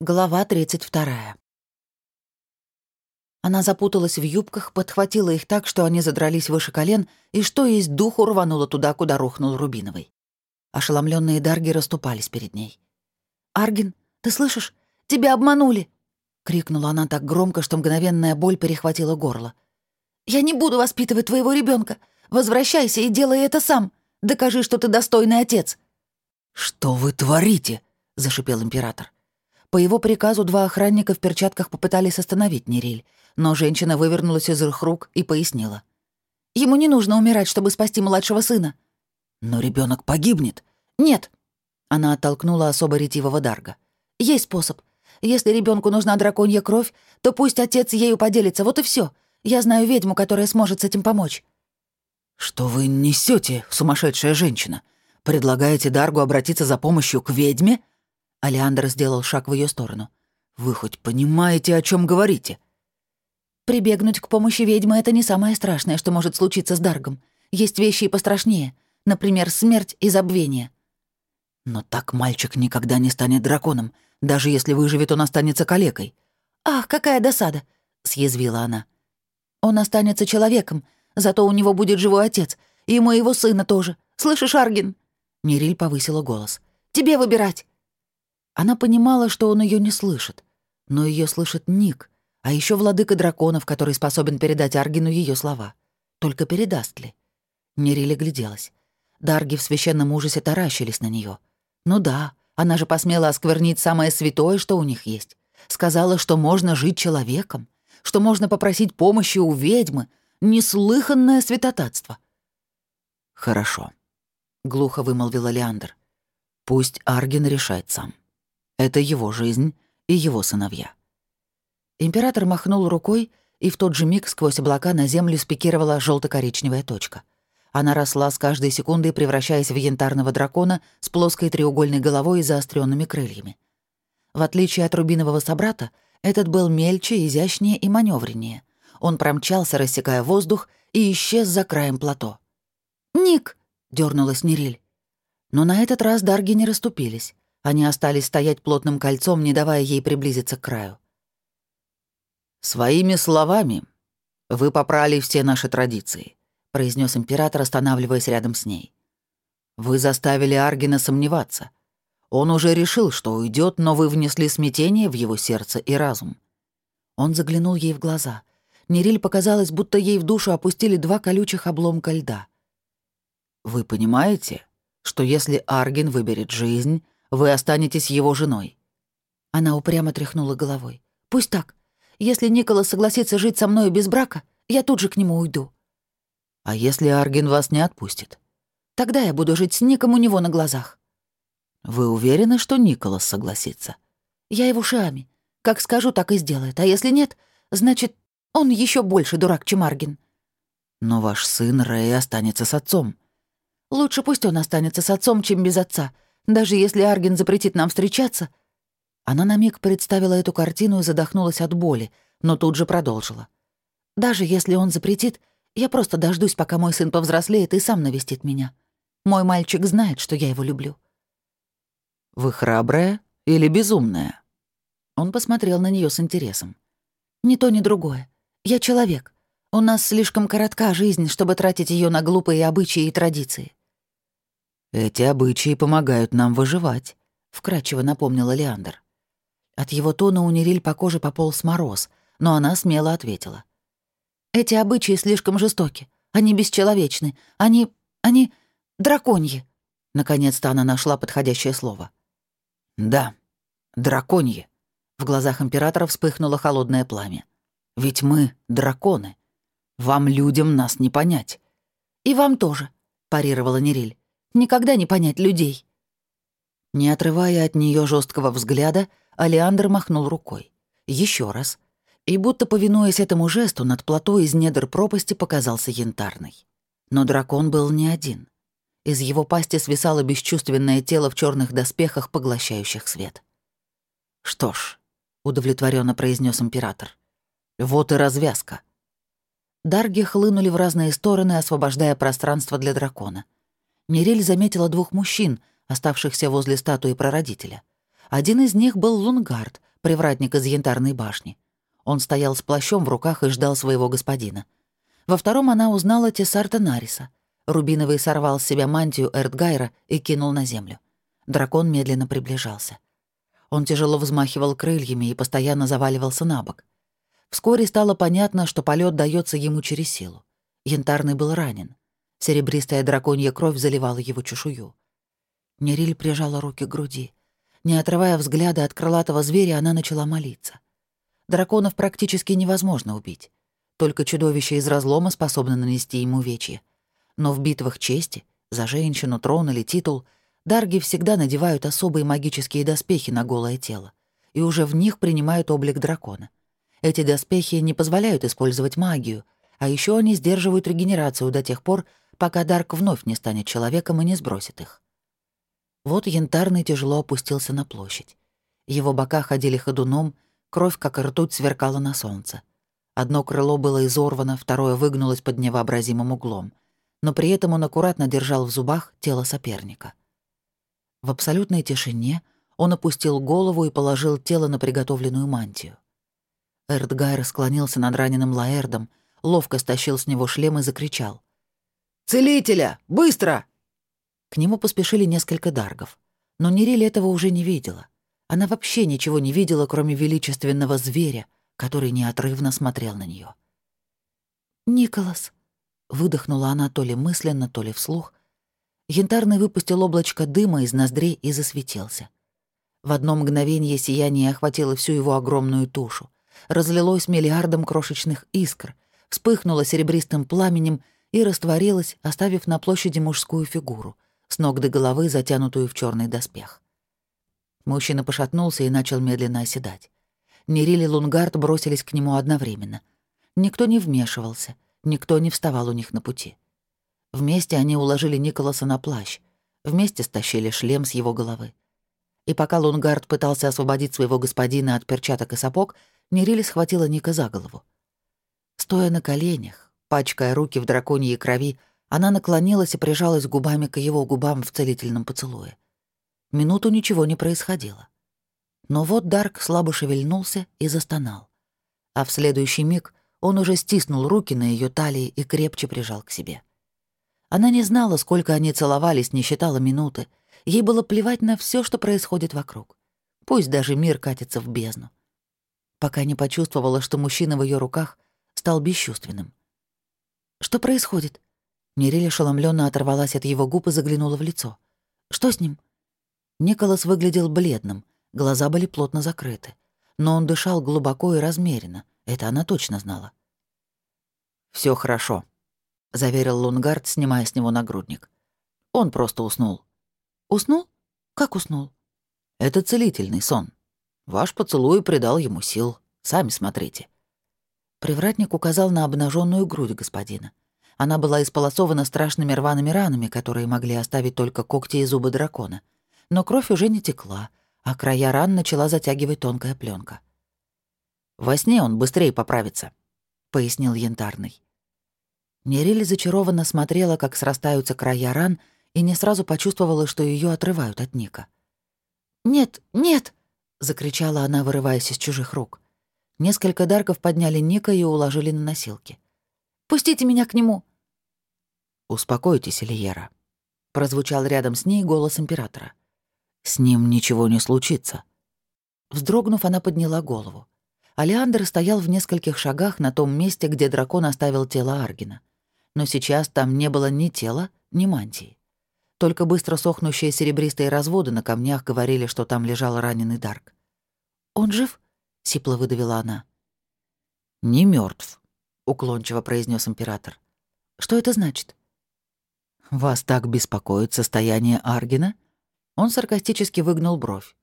Глава 32. Она запуталась в юбках, подхватила их так, что они задрались выше колен, и что есть духу рванула туда, куда рухнул Рубиновый. Ошеломленные дарги расступались перед ней. «Аргин, ты слышишь? Тебя обманули!» — крикнула она так громко, что мгновенная боль перехватила горло. «Я не буду воспитывать твоего ребенка. Возвращайся и делай это сам. Докажи, что ты достойный отец». «Что вы творите?» — зашипел император. По его приказу два охранника в перчатках попытались остановить Нериль, но женщина вывернулась из их рук и пояснила. «Ему не нужно умирать, чтобы спасти младшего сына». «Но ребенок погибнет». «Нет». Она оттолкнула особо ретивого Дарга. «Есть способ. Если ребенку нужна драконья кровь, то пусть отец ею поделится, вот и все. Я знаю ведьму, которая сможет с этим помочь». «Что вы несете, сумасшедшая женщина? Предлагаете Даргу обратиться за помощью к ведьме?» Алиандр сделал шаг в ее сторону. «Вы хоть понимаете, о чем говорите?» «Прибегнуть к помощи ведьмы — это не самое страшное, что может случиться с Даргом. Есть вещи и пострашнее. Например, смерть и забвение». «Но так мальчик никогда не станет драконом. Даже если выживет, он останется калекой». «Ах, какая досада!» — съязвила она. «Он останется человеком, зато у него будет живой отец, и моего сына тоже. Слышишь, Аргин?» Нериль повысила голос. «Тебе выбирать. Она понимала, что он ее не слышит, но ее слышит Ник, а еще владыка драконов, который способен передать Аргину ее слова. Только передаст ли? Нерили гляделась. Дарги в священном ужасе таращились на нее. Ну да, она же посмела осквернить самое святое, что у них есть. Сказала, что можно жить человеком, что можно попросить помощи у ведьмы. Неслыханное святотатство. «Хорошо», — глухо вымолвила Леандр. «Пусть Арген решает сам». Это его жизнь и его сыновья. Император махнул рукой, и в тот же миг сквозь облака на землю спикировала желто коричневая точка. Она росла с каждой секундой, превращаясь в янтарного дракона с плоской треугольной головой и заостренными крыльями. В отличие от рубинового собрата, этот был мельче, изящнее и маневреннее. Он промчался, рассекая воздух, и исчез за краем плато. «Ник!» — дернулась Нериль. Но на этот раз дарги не расступились. Они остались стоять плотным кольцом, не давая ей приблизиться к краю. «Своими словами вы попрали все наши традиции», — произнес император, останавливаясь рядом с ней. «Вы заставили Аргина сомневаться. Он уже решил, что уйдет, но вы внесли смятение в его сердце и разум». Он заглянул ей в глаза. Нериль показалось, будто ей в душу опустили два колючих обломка льда. «Вы понимаете, что если Аргин выберет жизнь, вы останетесь его женой». Она упрямо тряхнула головой. «Пусть так. Если Николас согласится жить со мной без брака, я тут же к нему уйду». «А если Арген вас не отпустит?» «Тогда я буду жить с Ником у него на глазах». «Вы уверены, что Николас согласится?» «Я его шами. Как скажу, так и сделает. А если нет, значит, он еще больше дурак, чем Арген». «Но ваш сын Рэй останется с отцом». «Лучше пусть он останется с отцом, чем без отца. Даже если Арген запретит нам встречаться...» Она на миг представила эту картину и задохнулась от боли, но тут же продолжила. «Даже если он запретит, я просто дождусь, пока мой сын повзрослеет и сам навестит меня. Мой мальчик знает, что я его люблю». «Вы храбрая или безумная?» Он посмотрел на нее с интересом. «Ни то, ни другое. Я человек. У нас слишком коротка жизнь, чтобы тратить ее на глупые обычаи и традиции. «Эти обычаи помогают нам выживать», — вкратчиво напомнила Леандр. От его тона у Нериль по коже пополз мороз, но она смело ответила. «Эти обычаи слишком жестоки. Они бесчеловечны. Они... они... драконьи». Наконец-то она нашла подходящее слово. «Да, драконьи». В глазах императора вспыхнуло холодное пламя. «Ведь мы — драконы. Вам, людям, нас не понять». «И вам тоже», — парировала Нериль. Никогда не понять людей». Не отрывая от нее жесткого взгляда, Алиандр махнул рукой. Еще раз. И будто повинуясь этому жесту, над плато из недр пропасти показался янтарный. Но дракон был не один. Из его пасти свисало бесчувственное тело в черных доспехах, поглощающих свет. «Что ж», — удовлетворенно произнес император, — «вот и развязка». Дарги хлынули в разные стороны, освобождая пространство для дракона. Мирель заметила двух мужчин, оставшихся возле статуи прародителя. Один из них был Лунгард, привратник из янтарной башни. Он стоял с плащом в руках и ждал своего господина. Во втором она узнала Тесарта Нариса. Рубиновый сорвал с себя мантию Эртгайра и кинул на землю. Дракон медленно приближался. Он тяжело взмахивал крыльями и постоянно заваливался на бок. Вскоре стало понятно, что полет дается ему через силу. Янтарный был ранен. Серебристая драконья кровь заливала его чешую. Нериль прижала руки к груди. Не отрывая взгляда от крылатого зверя, она начала молиться. Драконов практически невозможно убить. Только чудовище из разлома способно нанести ему вечье. Но в битвах чести, за женщину, трон или титул, дарги всегда надевают особые магические доспехи на голое тело, и уже в них принимают облик дракона. Эти доспехи не позволяют использовать магию, а еще они сдерживают регенерацию до тех пор, пока Дарк вновь не станет человеком и не сбросит их. Вот Янтарный тяжело опустился на площадь. Его бока ходили ходуном, кровь, как ртуть, сверкала на солнце. Одно крыло было изорвано, второе выгнулось под невообразимым углом. Но при этом он аккуратно держал в зубах тело соперника. В абсолютной тишине он опустил голову и положил тело на приготовленную мантию. Эрдгайр склонился над раненым Лаэрдом, ловко стащил с него шлем и закричал. «Целителя! Быстро!» К нему поспешили несколько даргов. Но Нериль этого уже не видела. Она вообще ничего не видела, кроме величественного зверя, который неотрывно смотрел на нее. «Николас», — выдохнула она то ли мысленно, то ли вслух. Янтарный выпустил облачко дыма из ноздрей и засветился. В одно мгновение сияние охватило всю его огромную тушу, разлилось миллиардом крошечных искр, вспыхнуло серебристым пламенем и растворилась, оставив на площади мужскую фигуру, с ног до головы затянутую в черный доспех. Мужчина пошатнулся и начал медленно оседать. Нериль и Лунгард бросились к нему одновременно. Никто не вмешивался, никто не вставал у них на пути. Вместе они уложили Николаса на плащ, вместе стащили шлем с его головы. И пока Лунгард пытался освободить своего господина от перчаток и сапог, Нериль схватила Ника за голову. Стоя на коленях, Пачкая руки в драконьей крови, она наклонилась и прижалась губами к его губам в целительном поцелуе. Минуту ничего не происходило. Но вот Дарк слабо шевельнулся и застонал. А в следующий миг он уже стиснул руки на ее талии и крепче прижал к себе. Она не знала, сколько они целовались, не считала минуты. Ей было плевать на все, что происходит вокруг. Пусть даже мир катится в бездну. Пока не почувствовала, что мужчина в ее руках стал бесчувственным. Что происходит?» Мирель ошеломленно оторвалась от его губ и заглянула в лицо. «Что с ним?» Николас выглядел бледным, глаза были плотно закрыты. Но он дышал глубоко и размеренно, это она точно знала. Все хорошо», — заверил Лунгард, снимая с него нагрудник. «Он просто уснул». «Уснул? Как уснул?» «Это целительный сон. Ваш поцелуй придал ему сил. Сами смотрите». Привратник указал на обнаженную грудь господина. Она была исполосована страшными рваными ранами, которые могли оставить только когти и зубы дракона. Но кровь уже не текла, а края ран начала затягивать тонкая пленка. «Во сне он быстрее поправится», — пояснил Янтарный. Нериль зачарованно смотрела, как срастаются края ран, и не сразу почувствовала, что ее отрывают от Ника. «Нет, нет!» — закричала она, вырываясь из чужих рук. Несколько дарков подняли Ника и уложили на носилки. «Пустите меня к нему!» «Успокойтесь, Ильера», — прозвучал рядом с ней голос императора. «С ним ничего не случится». Вздрогнув, она подняла голову. Алиандр стоял в нескольких шагах на том месте, где дракон оставил тело Аргина. Но сейчас там не было ни тела, ни мантии. Только быстро сохнущие серебристые разводы на камнях говорили, что там лежал раненый Дарк. «Он жив?» — сипло выдавила она. «Не мертв, уклончиво произнес император. «Что это значит?» «Вас так беспокоит состояние Аргина?» Он саркастически выгнул бровь.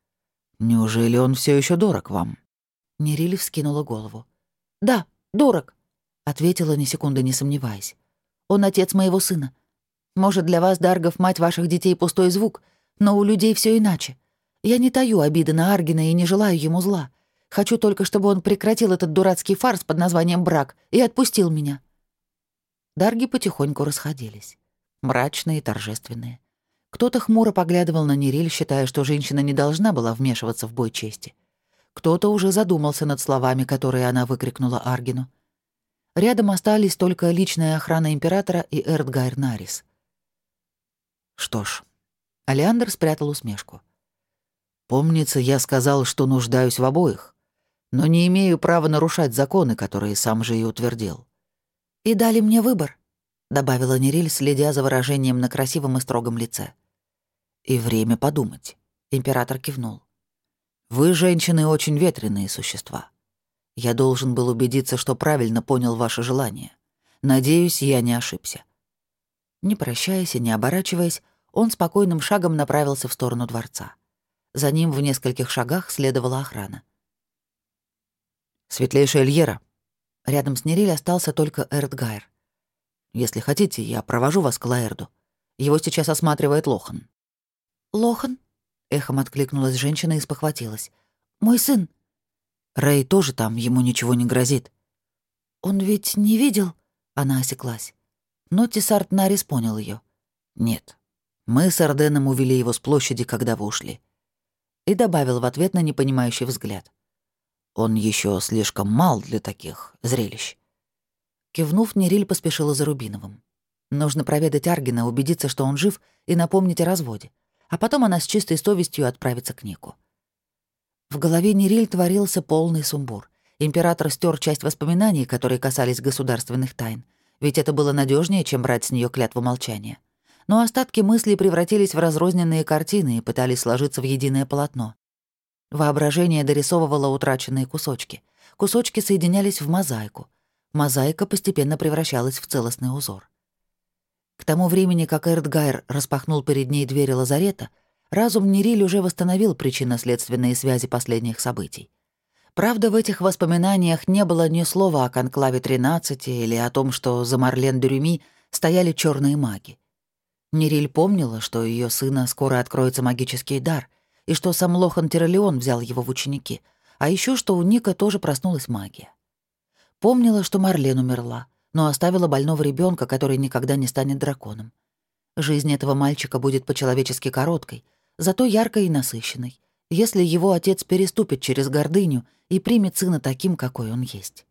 «Неужели он все еще дорог вам?» Нерили вскинула голову. «Да, дорог», — ответила ни секунды не сомневаясь. «Он отец моего сына. Может, для вас, Даргов, мать ваших детей пустой звук, но у людей все иначе. Я не таю обиды на Аргина и не желаю ему зла. Хочу только, чтобы он прекратил этот дурацкий фарс под названием «брак» и отпустил меня». Дарги потихоньку расходились. Мрачные и торжественные. Кто-то хмуро поглядывал на Нериль, считая, что женщина не должна была вмешиваться в бой чести. Кто-то уже задумался над словами, которые она выкрикнула Аргину. Рядом остались только личная охрана императора и Эрдгайр Нарис. Что ж, Алиандр спрятал усмешку. «Помнится, я сказал, что нуждаюсь в обоих, но не имею права нарушать законы, которые сам же и утвердил». «И дали мне выбор», — добавила Нериль, следя за выражением на красивом и строгом лице. «И время подумать», — император кивнул. «Вы, женщины, очень ветреные существа. Я должен был убедиться, что правильно понял ваше желание. Надеюсь, я не ошибся». Не прощаясь и не оборачиваясь, он спокойным шагом направился в сторону дворца. За ним в нескольких шагах следовала охрана. «Светлейшая Эльера». Рядом с Нериль остался только Эрдгайр. «Если хотите, я провожу вас к Лаэрду. Его сейчас осматривает Лохан». «Лохан?» — эхом откликнулась женщина и спохватилась. «Мой сын». «Рэй тоже там, ему ничего не грозит». «Он ведь не видел?» — она осеклась. Но Тесарт Нарис понял ее. «Нет. Мы с Арденом увели его с площади, когда вы ушли». И добавил в ответ на непонимающий взгляд. «Он еще слишком мал для таких зрелищ». Кивнув, Нериль поспешила за Рубиновым. Нужно проведать Аргина, убедиться, что он жив, и напомнить о разводе. А потом она с чистой совестью отправится к Нику. В голове Нериль творился полный сумбур. Император стер часть воспоминаний, которые касались государственных тайн — ведь это было надежнее, чем брать с нее клятву молчания. Но остатки мыслей превратились в разрозненные картины и пытались сложиться в единое полотно. Воображение дорисовывало утраченные кусочки. Кусочки соединялись в мозаику. Мозаика постепенно превращалась в целостный узор. К тому времени, как Эрдгайр распахнул перед ней двери лазарета, разум Нериль уже восстановил причинно-следственные связи последних событий. Правда, в этих воспоминаниях не было ни слова о конклаве 13 или о том, что за Марлен Дюрюми стояли черные маги. Нериль помнила, что ее сына скоро откроется магический дар, и что сам Лохан Тиролеон взял его в ученики, а еще что у Ника тоже проснулась магия. Помнила, что Марлен умерла, но оставила больного ребенка, который никогда не станет драконом. Жизнь этого мальчика будет по-человечески короткой, зато яркой и насыщенной, если его отец переступит через гордыню и примет сына таким, какой он есть.